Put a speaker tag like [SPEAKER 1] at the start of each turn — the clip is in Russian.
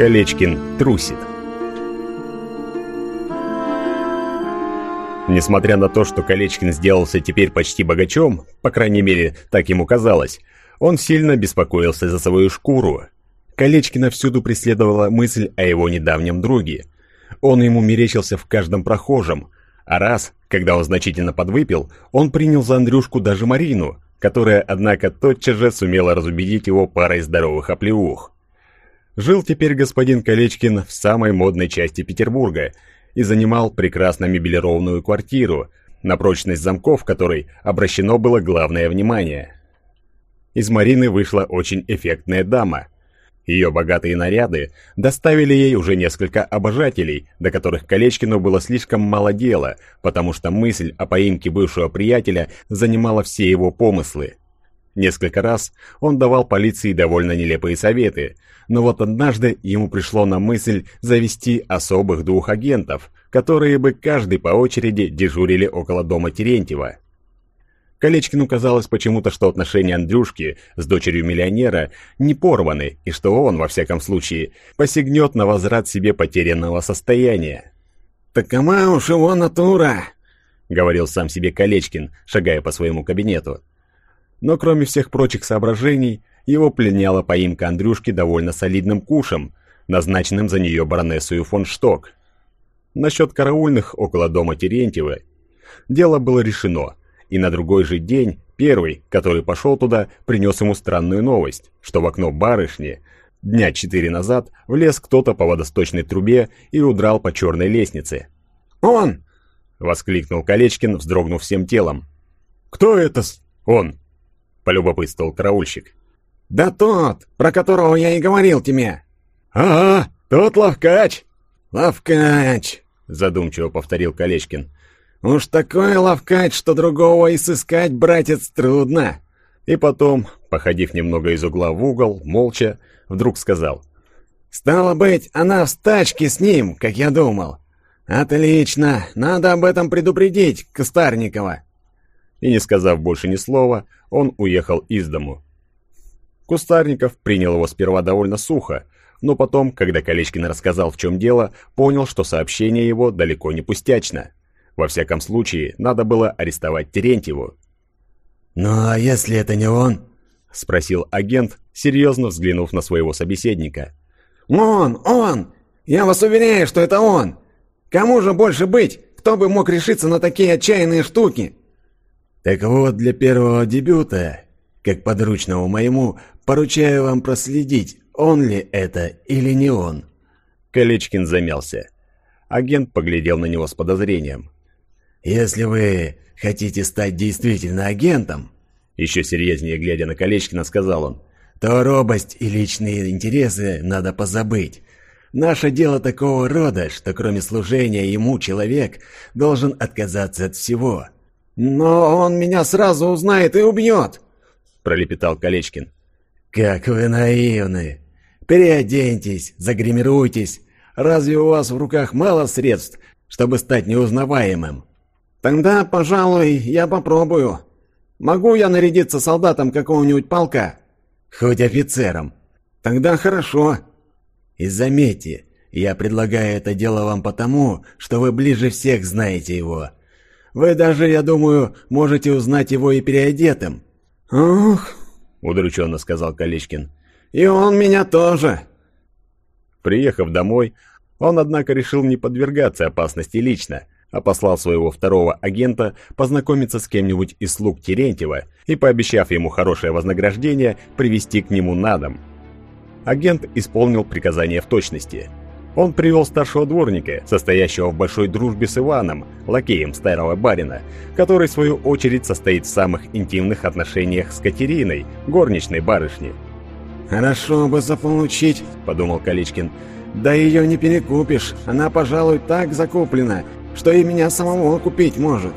[SPEAKER 1] Колечкин трусит. Несмотря на то, что Колечкин сделался теперь почти богачом, по крайней мере, так ему казалось, он сильно беспокоился за свою шкуру. Колечкина всюду преследовала мысль о его недавнем друге. Он ему мерещился в каждом прохожем, а раз, когда он значительно подвыпил, он принял за Андрюшку даже Марину, которая, однако, тотчас же сумела разубедить его парой здоровых оплеух. Жил теперь господин Колечкин в самой модной части Петербурга и занимал прекрасно мебелированную квартиру, на прочность замков которой обращено было главное внимание. Из Марины вышла очень эффектная дама. Ее богатые наряды доставили ей уже несколько обожателей, до которых Колечкину было слишком мало дела, потому что мысль о поимке бывшего приятеля занимала все его помыслы. Несколько раз он давал полиции довольно нелепые советы, но вот однажды ему пришло на мысль завести особых двух агентов, которые бы каждый по очереди дежурили около дома Терентьева. Колечкину казалось почему-то, что отношения Андрюшки с дочерью миллионера не порваны, и что он, во всяком случае, посягнет на возврат себе потерянного состояния.
[SPEAKER 2] «Такова уж его натура», —
[SPEAKER 1] говорил сам себе Колечкин, шагая по своему кабинету. Но кроме всех прочих соображений, его пленяла поимка Андрюшки довольно солидным кушем, назначенным за нее баронессою фон Шток. Насчет караульных около дома Терентьева дело было решено, и на другой же день первый, который пошел туда, принес ему странную новость, что в окно барышни дня четыре назад влез кто-то по водосточной трубе и удрал по черной лестнице.
[SPEAKER 2] «Он!»
[SPEAKER 1] — воскликнул Колечкин, вздрогнув всем телом. «Кто это он?» — полюбопытствовал караульщик.
[SPEAKER 2] «Да тот, про которого я и говорил тебе».
[SPEAKER 1] «Ага, тот ловкач».
[SPEAKER 2] «Ловкач», — задумчиво повторил Колечкин. «Уж такой ловкач, что другого и сыскать, братец, трудно».
[SPEAKER 1] И потом, походив немного из угла в угол, молча, вдруг сказал.
[SPEAKER 2] «Стало быть, она в стачке с ним, как я думал. Отлично, надо об этом предупредить Костарникова».
[SPEAKER 1] И не сказав больше ни слова, он уехал из дому. Кустарников принял его сперва довольно сухо, но потом, когда Колечкин рассказал, в чем дело, понял, что сообщение его далеко не пустячно. Во всяком случае, надо было арестовать Терентьеву.
[SPEAKER 2] «Ну а если это не он?»
[SPEAKER 1] — спросил агент, серьезно взглянув на своего собеседника.
[SPEAKER 2] «Он! Он! Я вас уверяю, что это он! Кому же больше быть? Кто бы мог решиться на такие отчаянные штуки?»
[SPEAKER 3] «Так вот, для первого дебюта, как подручному моему, поручаю вам проследить, он ли это или не он».
[SPEAKER 1] Колечкин замялся. Агент поглядел на него с подозрением.
[SPEAKER 3] «Если вы хотите стать действительно агентом», еще серьезнее глядя на Колечкина, сказал он, то робость и личные интересы надо позабыть. Наше дело такого рода, что кроме служения ему человек должен отказаться от всего.
[SPEAKER 2] «Но он меня сразу узнает и убьет!»
[SPEAKER 1] — пролепетал Колечкин.
[SPEAKER 3] «Как вы наивны! Переоденьтесь, загримируйтесь. Разве у вас в руках мало средств, чтобы стать неузнаваемым?»
[SPEAKER 2] «Тогда, пожалуй, я попробую. Могу я нарядиться солдатом какого-нибудь полка?»
[SPEAKER 3] «Хоть офицером».
[SPEAKER 2] «Тогда хорошо».
[SPEAKER 3] «И заметьте, я предлагаю это дело вам потому, что вы ближе всех знаете его. Вы даже, я думаю, можете узнать его и переодетым».
[SPEAKER 2] «Ох», —
[SPEAKER 1] удрученно сказал Колечкин.
[SPEAKER 2] «И он меня тоже».
[SPEAKER 1] Приехав домой, он, однако, решил не подвергаться опасности лично, а послал своего второго агента познакомиться с кем-нибудь из слуг Терентьева и, пообещав ему хорошее вознаграждение, привести к нему на дом. Агент исполнил приказание в точности — он привел старшего дворника, состоящего в большой дружбе с Иваном, лакеем старого барина, который, в свою очередь, состоит в самых интимных отношениях с Катериной, горничной барышни.
[SPEAKER 2] «Хорошо бы заполучить», — подумал Каличкин. «Да ее не перекупишь, она, пожалуй, так закуплена, что и меня самого купить может».